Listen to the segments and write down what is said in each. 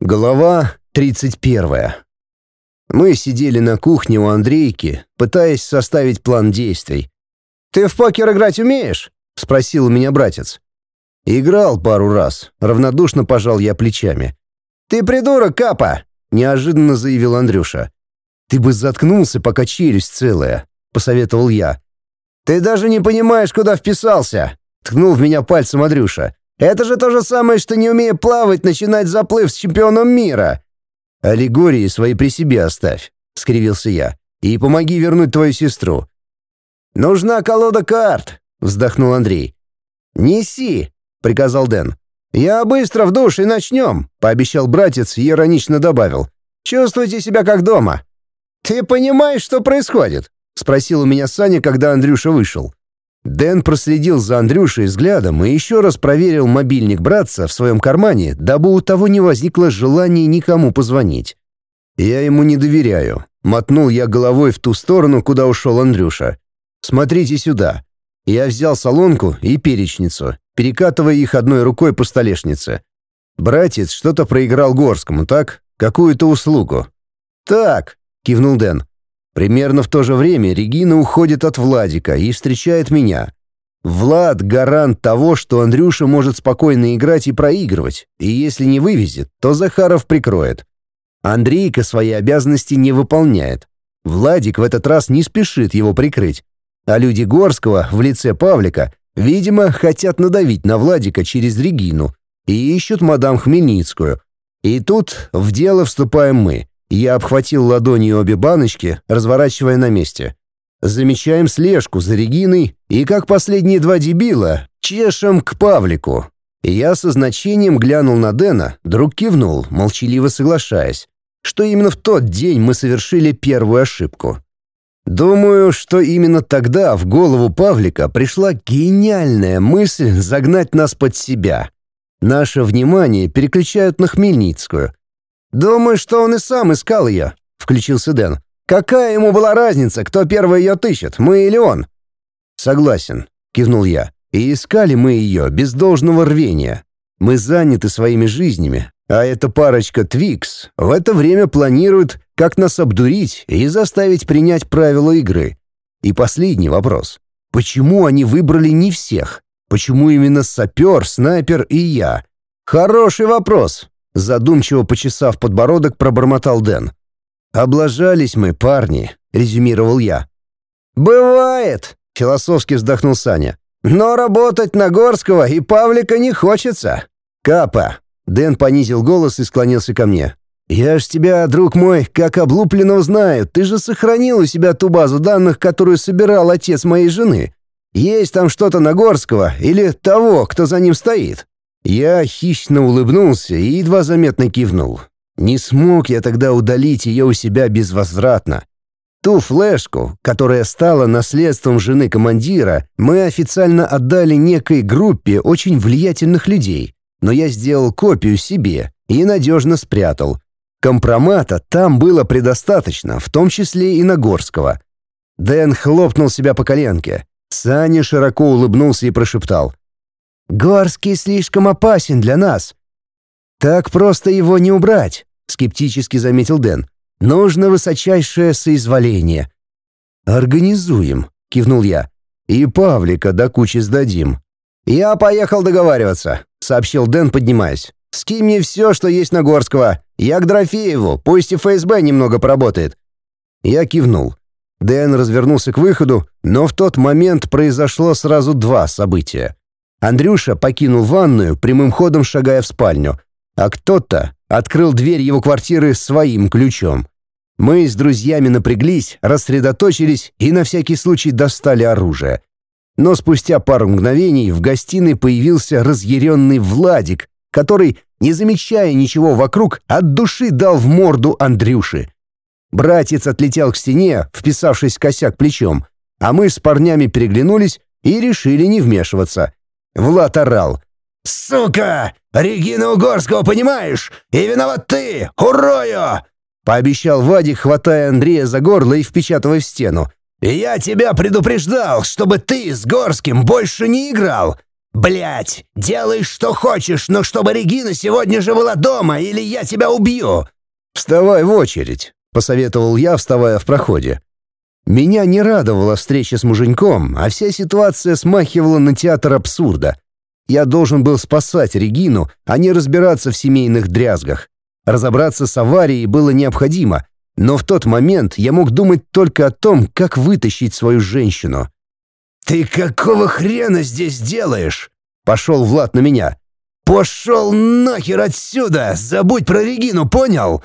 Глава 31. Мы сидели на кухне у Андрейки, пытаясь составить план действий. «Ты в покер играть умеешь?» — спросил у меня братец. «Играл пару раз», — равнодушно пожал я плечами. «Ты придурок, Капа!» — неожиданно заявил Андрюша. «Ты бы заткнулся, пока челюсть целая», — посоветовал я. «Ты даже не понимаешь, куда вписался!» — ткнул в меня пальцем Андрюша. Это же то же самое, что не умея плавать, начинать заплыв с чемпионом мира. Аллегории свои при себе оставь, скривился я. И помоги вернуть твою сестру. Нужна колода карт, вздохнул Андрей. Неси, приказал Дэн. Я быстро в душ и начнем, пообещал братец и иронично добавил. Чувствуйте себя как дома. Ты понимаешь, что происходит? спросил у меня Саня, когда Андрюша вышел. Дэн проследил за Андрюшей взглядом и еще раз проверил мобильник братца в своем кармане, дабы у того не возникло желания никому позвонить. «Я ему не доверяю», — мотнул я головой в ту сторону, куда ушел Андрюша. «Смотрите сюда». Я взял солонку и перечницу, перекатывая их одной рукой по столешнице. Братец что-то проиграл Горскому, так? Какую-то услугу. «Так», — кивнул Дэн. Примерно в то же время Регина уходит от Владика и встречает меня. Влад — гарант того, что Андрюша может спокойно играть и проигрывать, и если не вывезет, то Захаров прикроет. Андрейка свои обязанности не выполняет. Владик в этот раз не спешит его прикрыть. А люди Горского в лице Павлика, видимо, хотят надавить на Владика через Регину и ищут мадам Хмельницкую. И тут в дело вступаем мы. Я обхватил ладонью обе баночки, разворачивая на месте. Замечаем слежку за Региной и, как последние два дебила, чешем к Павлику. Я со значением глянул на Дэна, друг кивнул, молчаливо соглашаясь, что именно в тот день мы совершили первую ошибку. Думаю, что именно тогда в голову Павлика пришла гениальная мысль загнать нас под себя. Наше внимание переключают на Хмельницкую, «Думаю, что он и сам искал ее», — включился Дэн. «Какая ему была разница, кто первый ее тыщет, мы или он?» «Согласен», — кивнул я. «И искали мы ее без должного рвения. Мы заняты своими жизнями, а эта парочка Твикс в это время планирует, как нас обдурить и заставить принять правила игры. И последний вопрос. Почему они выбрали не всех? Почему именно сапер, снайпер и я? Хороший вопрос, Задумчиво почесав подбородок, пробормотал Дэн. «Облажались мы, парни», — резюмировал я. «Бывает», — философски вздохнул Саня. «Но работать на Горского и Павлика не хочется». «Капа», — Дэн понизил голос и склонился ко мне. «Я ж тебя, друг мой, как облупленного знаю. Ты же сохранил у себя ту базу данных, которую собирал отец моей жены. Есть там что-то на Горского или того, кто за ним стоит?» Я хищно улыбнулся и едва заметно кивнул. Не смог я тогда удалить ее у себя безвозвратно. Ту флешку, которая стала наследством жены командира, мы официально отдали некой группе очень влиятельных людей, но я сделал копию себе и надежно спрятал. Компромата там было предостаточно, в том числе и Нагорского. Дэн хлопнул себя по коленке. Саня широко улыбнулся и прошептал — Горский слишком опасен для нас. Так просто его не убрать, скептически заметил Дэн. Нужно высочайшее соизволение. Организуем, кивнул я. И Павлика до кучи сдадим. Я поехал договариваться, сообщил Дэн, поднимаясь. Скинь мне все, что есть на Горского. Я к Дрофееву, пусть и ФСБ немного поработает. Я кивнул. Дэн развернулся к выходу, но в тот момент произошло сразу два события. Андрюша покинул ванную, прямым ходом шагая в спальню, а кто-то открыл дверь его квартиры своим ключом. Мы с друзьями напряглись, рассредоточились и на всякий случай достали оружие. Но спустя пару мгновений в гостиной появился разъяренный Владик, который, не замечая ничего вокруг, от души дал в морду Андрюши. Братец отлетел к стене, вписавшись в косяк плечом, а мы с парнями переглянулись и решили не вмешиваться. Влад орал. «Сука! Регина Угорского понимаешь? И виноват ты! Урою!» Пообещал Вадик, хватая Андрея за горло и впечатывая в стену. «Я тебя предупреждал, чтобы ты с Горским больше не играл! Блять, делай что хочешь, но чтобы Регина сегодня же была дома, или я тебя убью!» «Вставай в очередь», — посоветовал я, вставая в проходе. Меня не радовала встреча с муженьком, а вся ситуация смахивала на театр абсурда. Я должен был спасать Регину, а не разбираться в семейных дрязгах. Разобраться с аварией было необходимо, но в тот момент я мог думать только о том, как вытащить свою женщину. «Ты какого хрена здесь делаешь?» — пошел Влад на меня. «Пошел нахер отсюда! Забудь про Регину, понял?»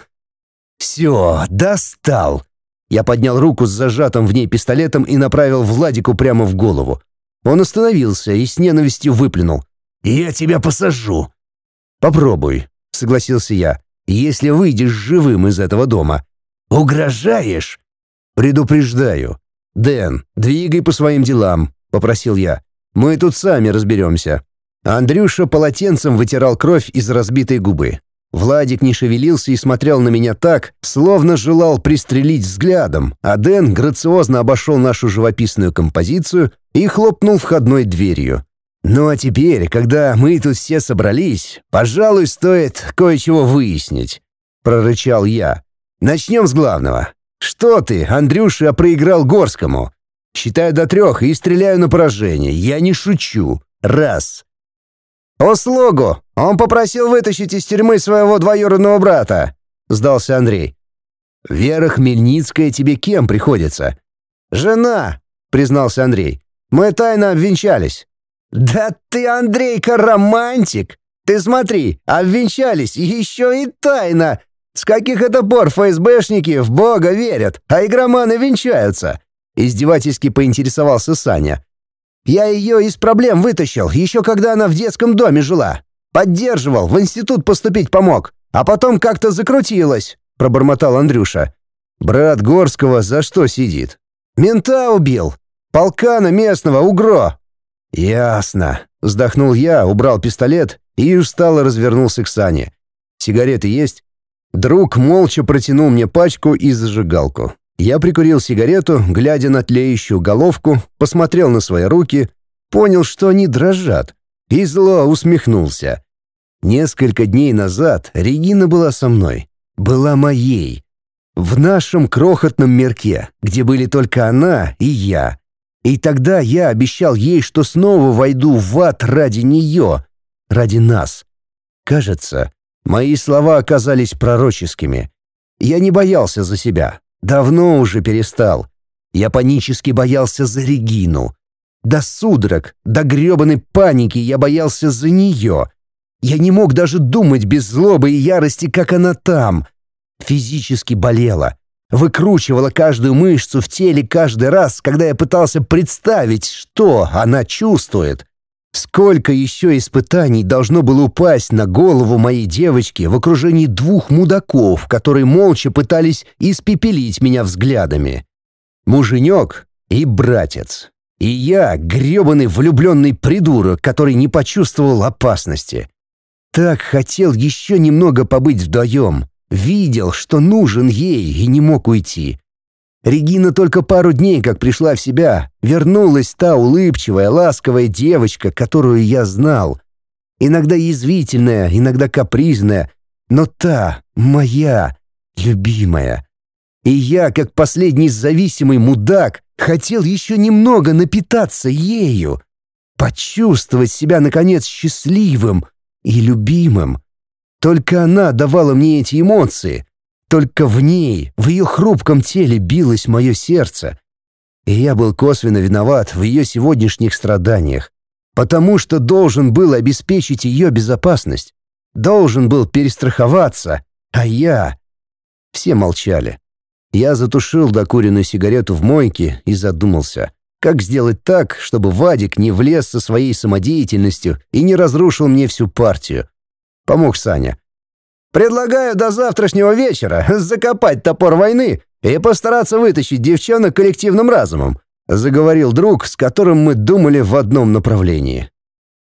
«Все, достал!» Я поднял руку с зажатым в ней пистолетом и направил Владику прямо в голову. Он остановился и с ненавистью выплюнул. «Я тебя посажу!» «Попробуй», — согласился я, — «если выйдешь живым из этого дома». «Угрожаешь?» «Предупреждаю. Дэн, двигай по своим делам», — попросил я. «Мы тут сами разберемся». Андрюша полотенцем вытирал кровь из разбитой губы. Владик не шевелился и смотрел на меня так, словно желал пристрелить взглядом, а Дэн грациозно обошел нашу живописную композицию и хлопнул входной дверью. «Ну а теперь, когда мы тут все собрались, пожалуй, стоит кое-чего выяснить», — прорычал я. «Начнем с главного. Что ты, Андрюша, проиграл Горскому? Считаю до трех и стреляю на поражение. Я не шучу. Раз. «Услугу! Он попросил вытащить из тюрьмы своего двоюродного брата», — сдался Андрей. «Вера Хмельницкая тебе кем приходится?» «Жена», — признался Андрей. «Мы тайно обвенчались». «Да ты, Андрейка, романтик! Ты смотри, обвенчались еще и тайно! С каких это пор ФСБшники в Бога верят, а игроманы венчаются?» Издевательски поинтересовался Саня. Я ее из проблем вытащил, еще когда она в детском доме жила. Поддерживал, в институт поступить помог. А потом как-то закрутилась», — пробормотал Андрюша. «Брат Горского за что сидит?» «Мента убил. Полкана местного, угро». «Ясно», — вздохнул я, убрал пистолет и устало развернулся к Сане. «Сигареты есть?» Друг молча протянул мне пачку и зажигалку. Я прикурил сигарету, глядя на тлеющую головку, посмотрел на свои руки, понял, что они дрожат, и зло усмехнулся. Несколько дней назад Регина была со мной, была моей. В нашем крохотном мирке, где были только она и я. И тогда я обещал ей, что снова войду в ад ради нее, ради нас. Кажется, мои слова оказались пророческими. Я не боялся за себя, Давно уже перестал. Я панически боялся за Регину. До судорог, до гребаной паники я боялся за нее. Я не мог даже думать без злобы и ярости, как она там. Физически болела. Выкручивала каждую мышцу в теле каждый раз, когда я пытался представить, что она чувствует. Сколько еще испытаний должно было упасть на голову моей девочки в окружении двух мудаков, которые молча пытались испепелить меня взглядами. Муженек и братец. И я, гребаный влюбленный придурок, который не почувствовал опасности. Так хотел еще немного побыть вдвоем. Видел, что нужен ей и не мог уйти. Регина только пару дней как пришла в себя, вернулась та улыбчивая, ласковая девочка, которую я знал. Иногда язвительная, иногда капризная, но та, моя, любимая. И я, как последний зависимый мудак, хотел еще немного напитаться ею, почувствовать себя, наконец, счастливым и любимым. Только она давала мне эти эмоции — только в ней, в ее хрупком теле билось мое сердце. И я был косвенно виноват в ее сегодняшних страданиях, потому что должен был обеспечить ее безопасность, должен был перестраховаться, а я... Все молчали. Я затушил докуренную сигарету в мойке и задумался, как сделать так, чтобы Вадик не влез со своей самодеятельностью и не разрушил мне всю партию. Помог Саня. Предлагаю до завтрашнего вечера закопать топор войны и постараться вытащить девчонок коллективным разумом», заговорил друг, с которым мы думали в одном направлении.